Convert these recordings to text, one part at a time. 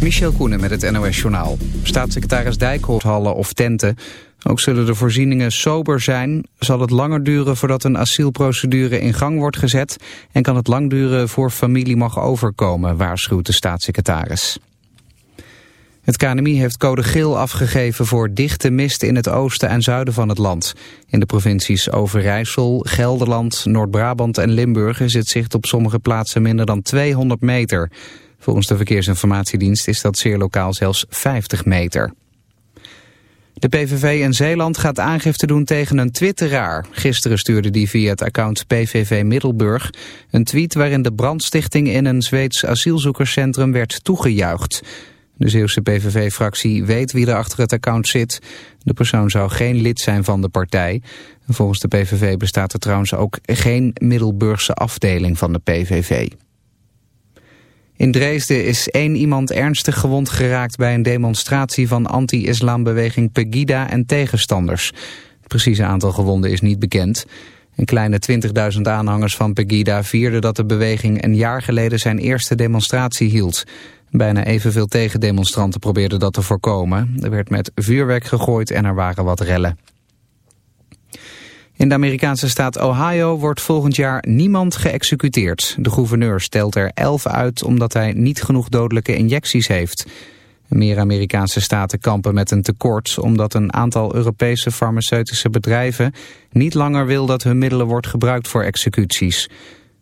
Michel Koenen met het NOS-journaal. Staatssecretaris Dijkhoffhallen of tenten. Ook zullen de voorzieningen sober zijn. Zal het langer duren voordat een asielprocedure in gang wordt gezet... en kan het lang duren voor familie mag overkomen, waarschuwt de staatssecretaris. Het KNMI heeft code geel afgegeven voor dichte mist in het oosten en zuiden van het land. In de provincies Overijssel, Gelderland, Noord-Brabant en Limburg is het zicht op sommige plaatsen minder dan 200 meter... Volgens de Verkeersinformatiedienst is dat zeer lokaal zelfs 50 meter. De PVV in Zeeland gaat aangifte doen tegen een twitteraar. Gisteren stuurde die via het account PVV Middelburg een tweet waarin de brandstichting in een Zweeds asielzoekerscentrum werd toegejuicht. De Zeeuwse PVV-fractie weet wie er achter het account zit. De persoon zou geen lid zijn van de partij. Volgens de PVV bestaat er trouwens ook geen Middelburgse afdeling van de PVV. In Dresden is één iemand ernstig gewond geraakt bij een demonstratie van anti-islambeweging Pegida en tegenstanders. Het precieze aantal gewonden is niet bekend. Een kleine 20.000 aanhangers van Pegida vierden dat de beweging een jaar geleden zijn eerste demonstratie hield. Bijna evenveel tegendemonstranten probeerden dat te voorkomen. Er werd met vuurwerk gegooid en er waren wat rellen. In de Amerikaanse staat Ohio wordt volgend jaar niemand geëxecuteerd. De gouverneur stelt er elf uit omdat hij niet genoeg dodelijke injecties heeft. Meer Amerikaanse staten kampen met een tekort... omdat een aantal Europese farmaceutische bedrijven... niet langer wil dat hun middelen wordt gebruikt voor executies.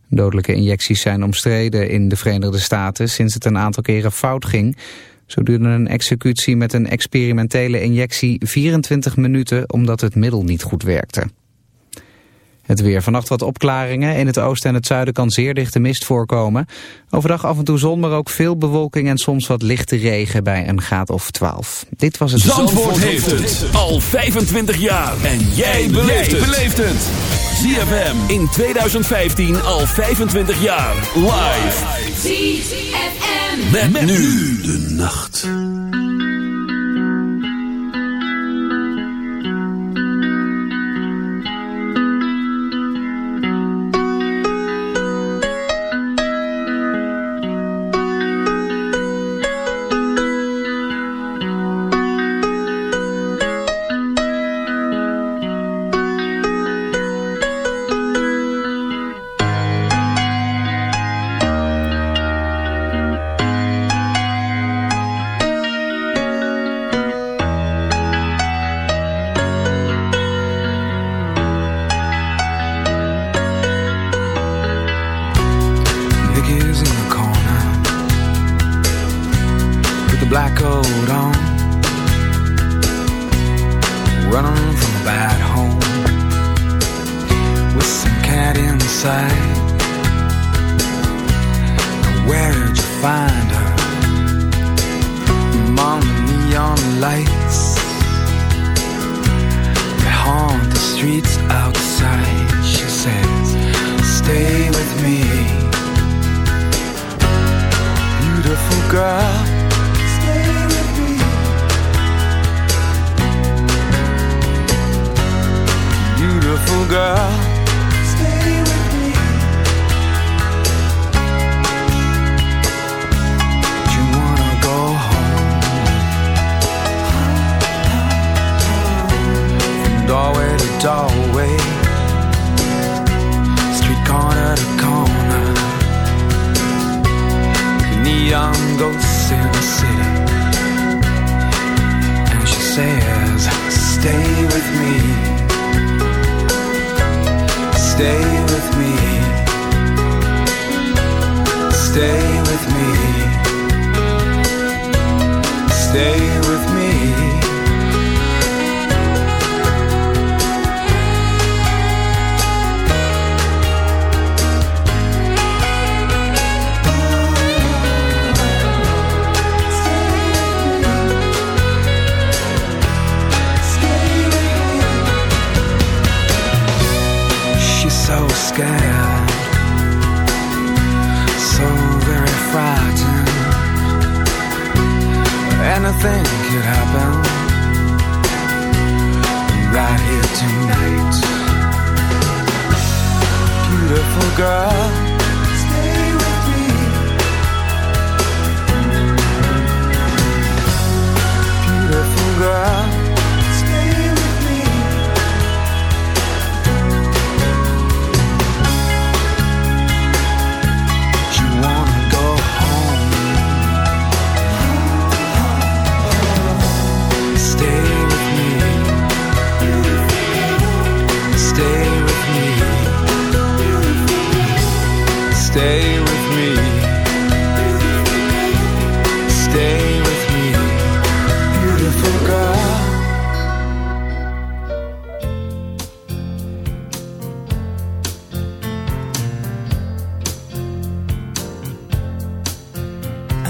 Dodelijke injecties zijn omstreden in de Verenigde Staten... sinds het een aantal keren fout ging... Zo duurde een executie met een experimentele injectie 24 minuten omdat het middel niet goed werkte. Het weer. Vannacht wat opklaringen. In het oosten en het zuiden kan zeer dichte mist voorkomen. Overdag af en toe zon, maar ook veel bewolking en soms wat lichte regen bij een graad of 12. Dit was het... Zandvoort, Zandvoort heeft het al 25 jaar. En jij beleeft het. ZFM in 2015 al 25 jaar. Live. ZFM. Met, met nu de nacht.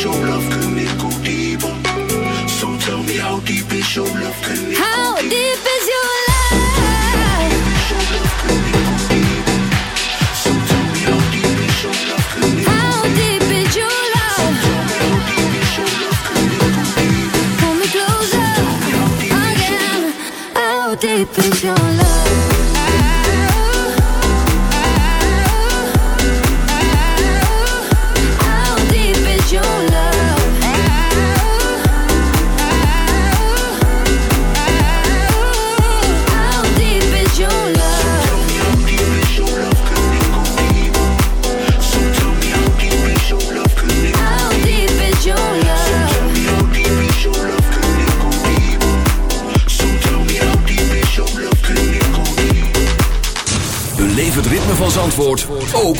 show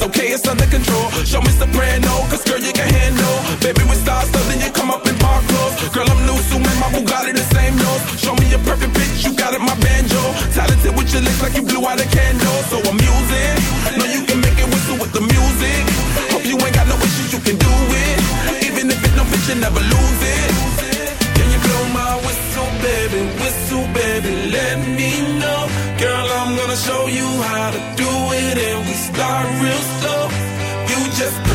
it's okay, it's under control. Show me soprano, cause girl you can handle. Baby we start something, you come up in park clothes. Girl I'm so man, my Bugatti the same nose. Show me a perfect pitch, you got it, my banjo. Talented with your lips like you blew out a candle. So I'm using, know you can make it whistle with the music. Hope you ain't got no issues, you can do it. Even if it don't fit, you never lose it. Can you blow my whistle, baby? Whistle, baby, let me know. Girl, I'm gonna show you how to do got real stuff. You just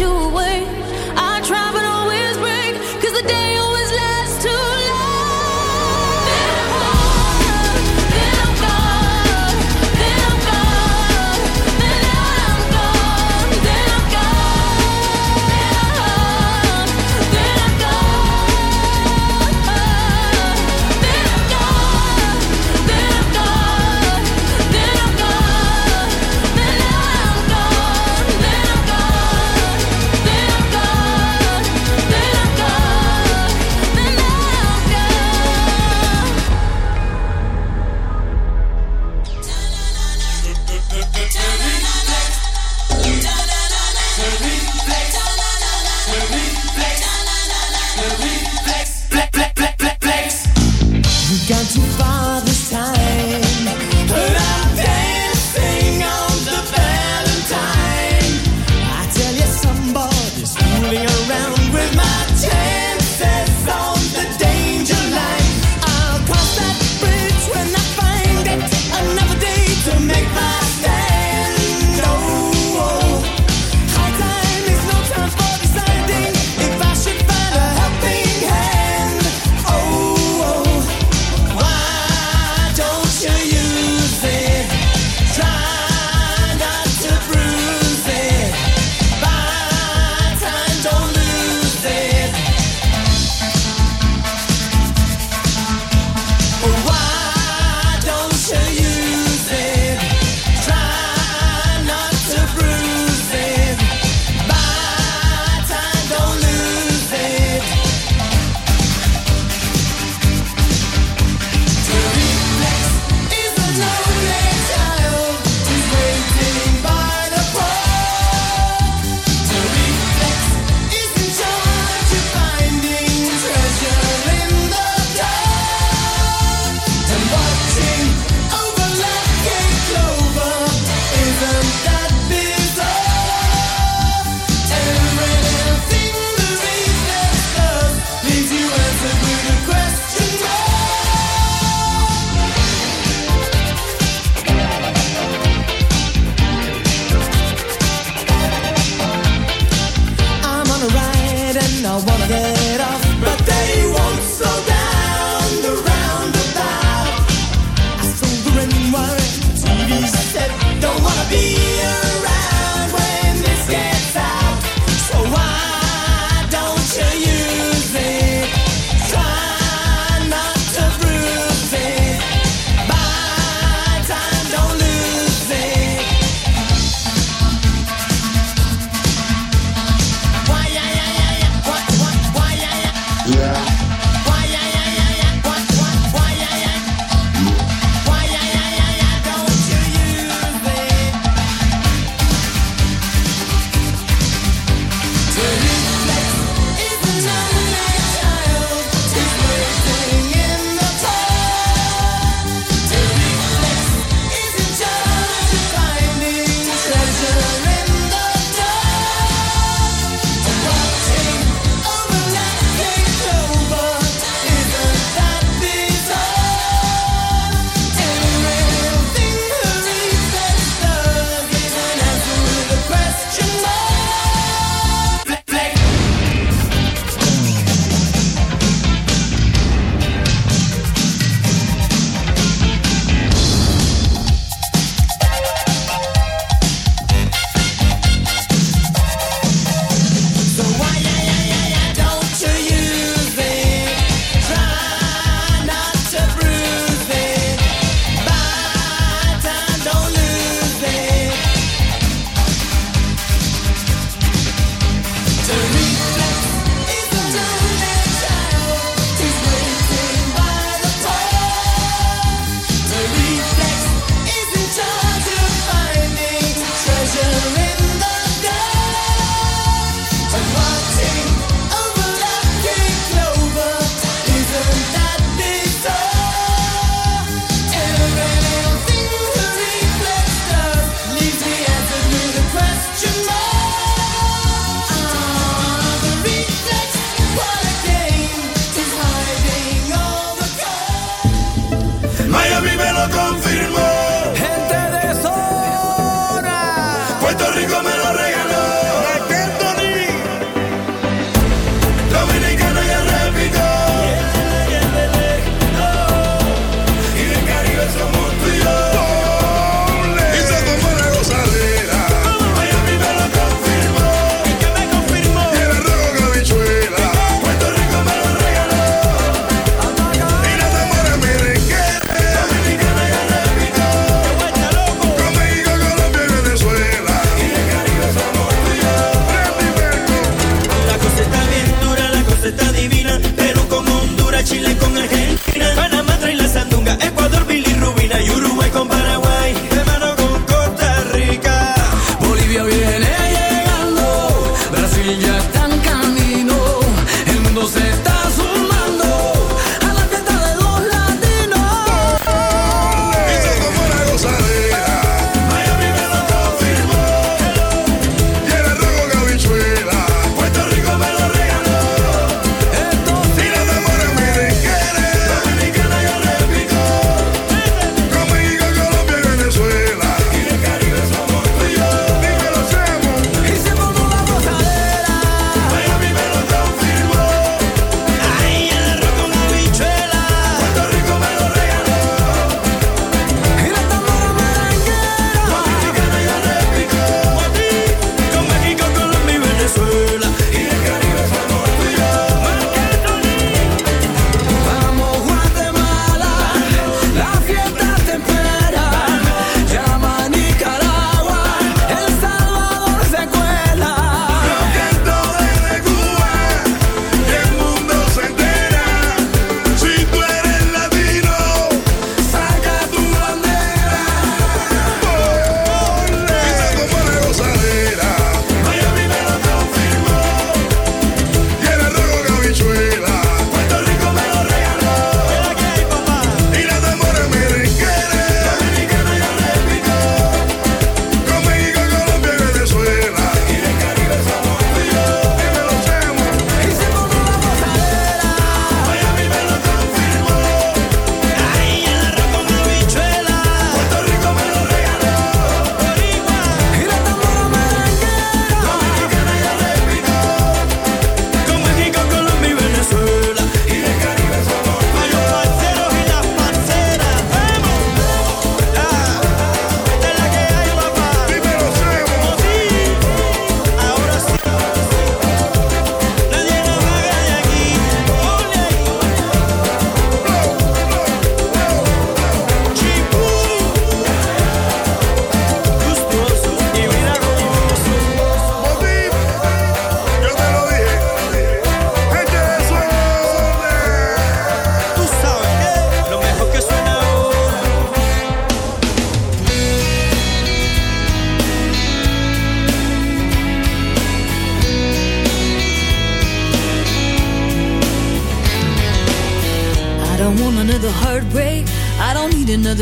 you were.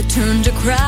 turned to cry